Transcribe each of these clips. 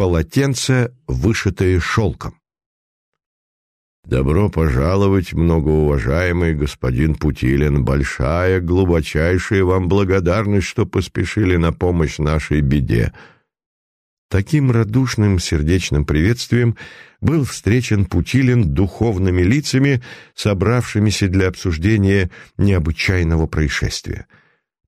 полотенце, вышитое шелком. «Добро пожаловать, многоуважаемый господин Путилин. Большая, глубочайшая вам благодарность, что поспешили на помощь нашей беде». Таким радушным сердечным приветствием был встречен Путилин духовными лицами, собравшимися для обсуждения необычайного происшествия.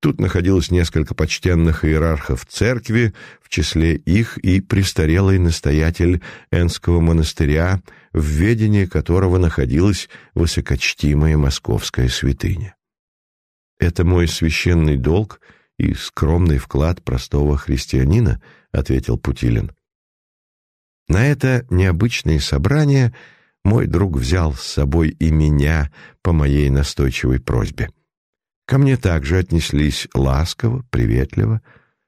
Тут находилось несколько почтенных иерархов церкви, в числе их и престарелый настоятель Энского монастыря, в ведении которого находилась высокочтимая московская святыня. «Это мой священный долг и скромный вклад простого христианина», — ответил Путилин. На это необычное собрание мой друг взял с собой и меня по моей настойчивой просьбе. Ко мне также отнеслись ласково, приветливо.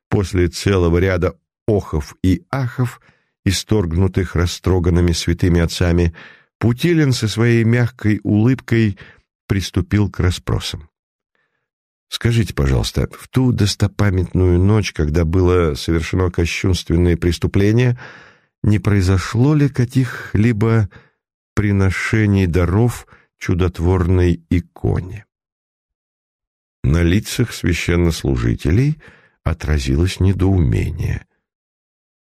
После целого ряда охов и ахов, исторгнутых растроганными святыми отцами, Путилин со своей мягкой улыбкой приступил к расспросам. Скажите, пожалуйста, в ту достопамятную ночь, когда было совершено кощунственное преступление, не произошло ли каких-либо приношений даров чудотворной иконе? На лицах священнослужителей отразилось недоумение.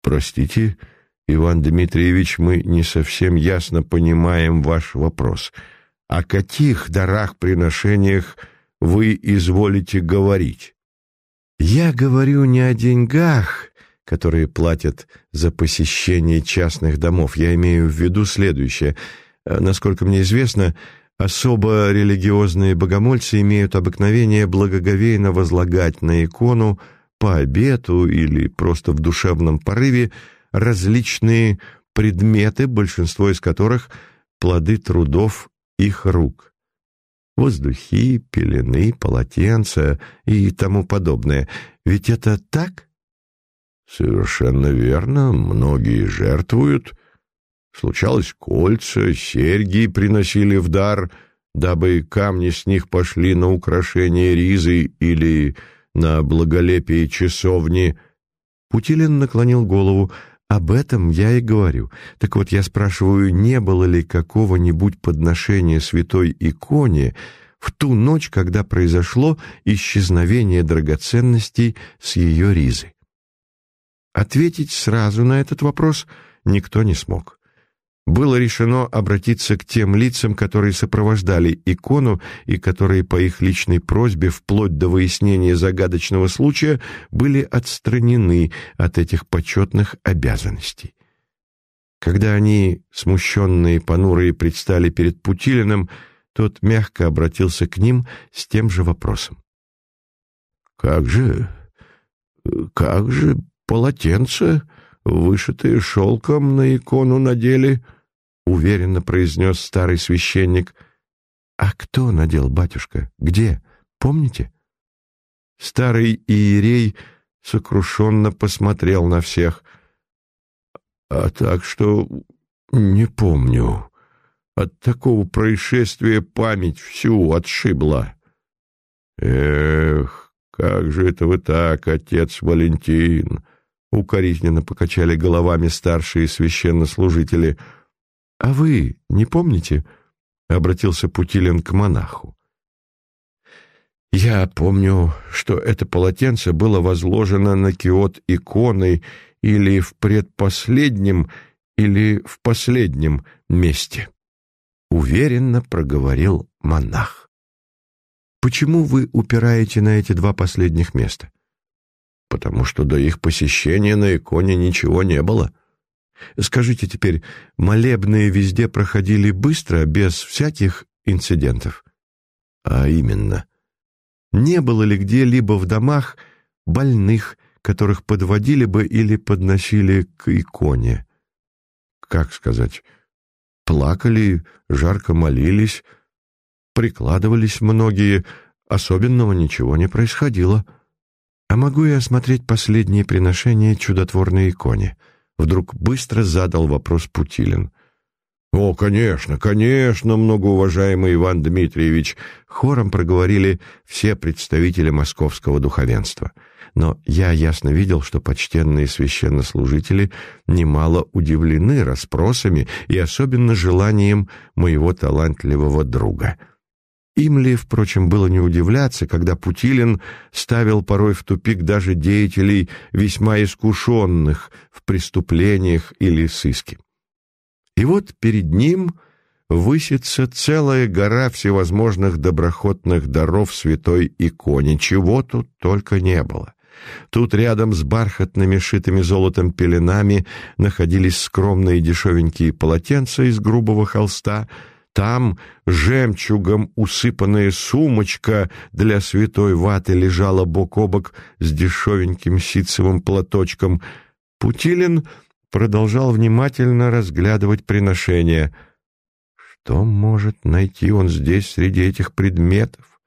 «Простите, Иван Дмитриевич, мы не совсем ясно понимаем ваш вопрос. О каких дарах-приношениях вы изволите говорить?» «Я говорю не о деньгах, которые платят за посещение частных домов. Я имею в виду следующее. Насколько мне известно, Особо религиозные богомольцы имеют обыкновение благоговейно возлагать на икону по обету или просто в душевном порыве различные предметы, большинство из которых — плоды трудов их рук. Воздухи, пелены, полотенца и тому подобное. Ведь это так? Совершенно верно. Многие жертвуют — Случалось, кольца, серьги приносили в дар, дабы камни с них пошли на украшение ризы или на благолепие часовни. Путилин наклонил голову. «Об этом я и говорю. Так вот, я спрашиваю, не было ли какого-нибудь подношения святой иконе в ту ночь, когда произошло исчезновение драгоценностей с ее ризы?» Ответить сразу на этот вопрос никто не смог было решено обратиться к тем лицам, которые сопровождали икону и которые по их личной просьбе вплоть до выяснения загадочного случая были отстранены от этих почетных обязанностей. Когда они, смущенные понурые, предстали перед Путилиным, тот мягко обратился к ним с тем же вопросом. «Как же... как же полотенце, вышитое шелком на икону надели?» Уверенно произнес старый священник. «А кто надел, батюшка? Где? Помните?» Старый иерей сокрушенно посмотрел на всех. «А так что не помню. От такого происшествия память всю отшибла». «Эх, как же это вы так, отец Валентин!» Укоризненно покачали головами старшие священнослужители – «А вы не помните?» — обратился Путилин к монаху. «Я помню, что это полотенце было возложено на киот иконы или в предпоследнем, или в последнем месте», — уверенно проговорил монах. «Почему вы упираете на эти два последних места?» «Потому что до их посещения на иконе ничего не было». Скажите теперь, молебные везде проходили быстро, без всяких инцидентов? А именно, не было ли где-либо в домах больных, которых подводили бы или подносили к иконе? Как сказать, плакали, жарко молились, прикладывались многие, особенного ничего не происходило. А могу я осмотреть последнее приношение чудотворной иконе? Вдруг быстро задал вопрос Путилин. «О, конечно, конечно, многоуважаемый Иван Дмитриевич!» Хором проговорили все представители московского духовенства. но я ясно видел, что почтенные священнослужители немало удивлены расспросами и особенно желанием моего талантливого друга. Им ли, впрочем, было не удивляться, когда Путилин ставил порой в тупик даже деятелей, весьма искушенных в преступлениях или сыске. И вот перед ним высится целая гора всевозможных доброхотных даров святой иконе, чего тут только не было. Тут рядом с бархатными, шитыми золотом пеленами находились скромные дешевенькие полотенца из грубого холста, там жемчугом усыпанная сумочка для святой ваты лежала бок о бок с дешевеньким ситцевым платочком. Путилин продолжал внимательно разглядывать приношения — что может найти он здесь среди этих предметов?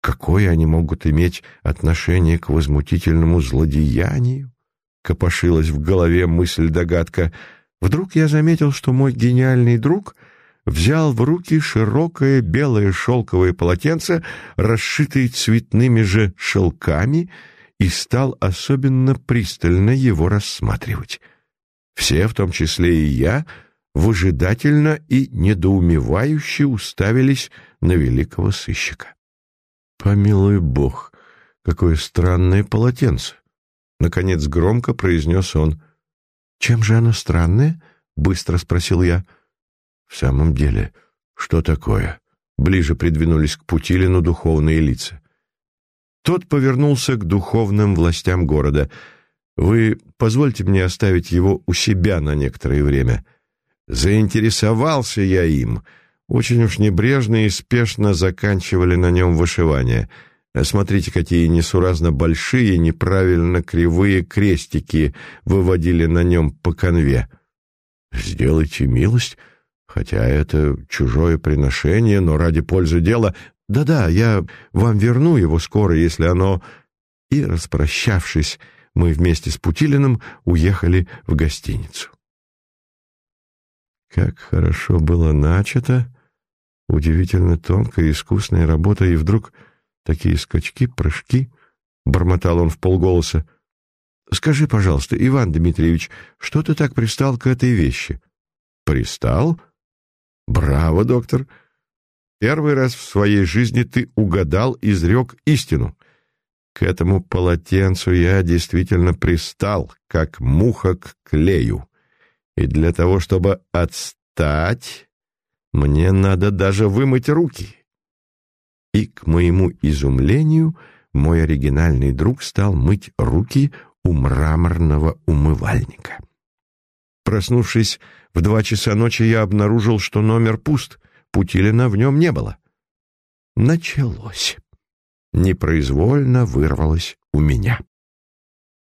Какое они могут иметь отношение к возмутительному злодеянию? Копошилась в голове мысль-догадка. Вдруг я заметил, что мой гениальный друг взял в руки широкое белое шелковое полотенце, расшитое цветными же шелками, и стал особенно пристально его рассматривать. Все, в том числе и я, — выжидательно и недоумевающе уставились на великого сыщика. «Помилуй бог, какое странное полотенце!» Наконец громко произнес он. «Чем же оно странное?» — быстро спросил я. «В самом деле, что такое?» Ближе придвинулись к Путилину духовные лица. Тот повернулся к духовным властям города. «Вы позвольте мне оставить его у себя на некоторое время». Заинтересовался я им. Очень уж небрежно и спешно заканчивали на нем вышивание. Смотрите, какие несуразно большие, неправильно кривые крестики выводили на нем по конве. Сделайте милость, хотя это чужое приношение, но ради пользы дела... Да-да, я вам верну его скоро, если оно... И, распрощавшись, мы вместе с Путилиным уехали в гостиницу. Как хорошо было начато, удивительно тонкая и искусная работа, и вдруг такие скачки, прыжки, — бормотал он в полголоса. — Скажи, пожалуйста, Иван Дмитриевич, что ты так пристал к этой вещи? — Пристал? Браво, доктор! Первый раз в своей жизни ты угадал, изрек истину. К этому полотенцу я действительно пристал, как муха к клею. И для того, чтобы отстать, мне надо даже вымыть руки. И, к моему изумлению, мой оригинальный друг стал мыть руки у мраморного умывальника. Проснувшись в два часа ночи, я обнаружил, что номер пуст, Путилина в нем не было. Началось. Непроизвольно вырвалось у меня.